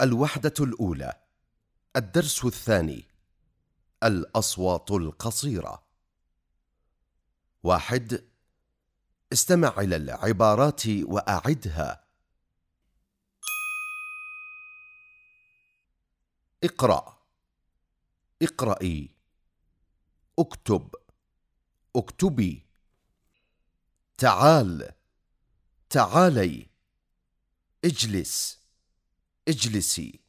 الوحدة الأولى الدرس الثاني الأصوات القصيرة. واحد استمع إلى العبارات وأعدها. اقرأ. اقرأي اكتب. اكتبي. تعال. تعالي. اجلس. اجلسي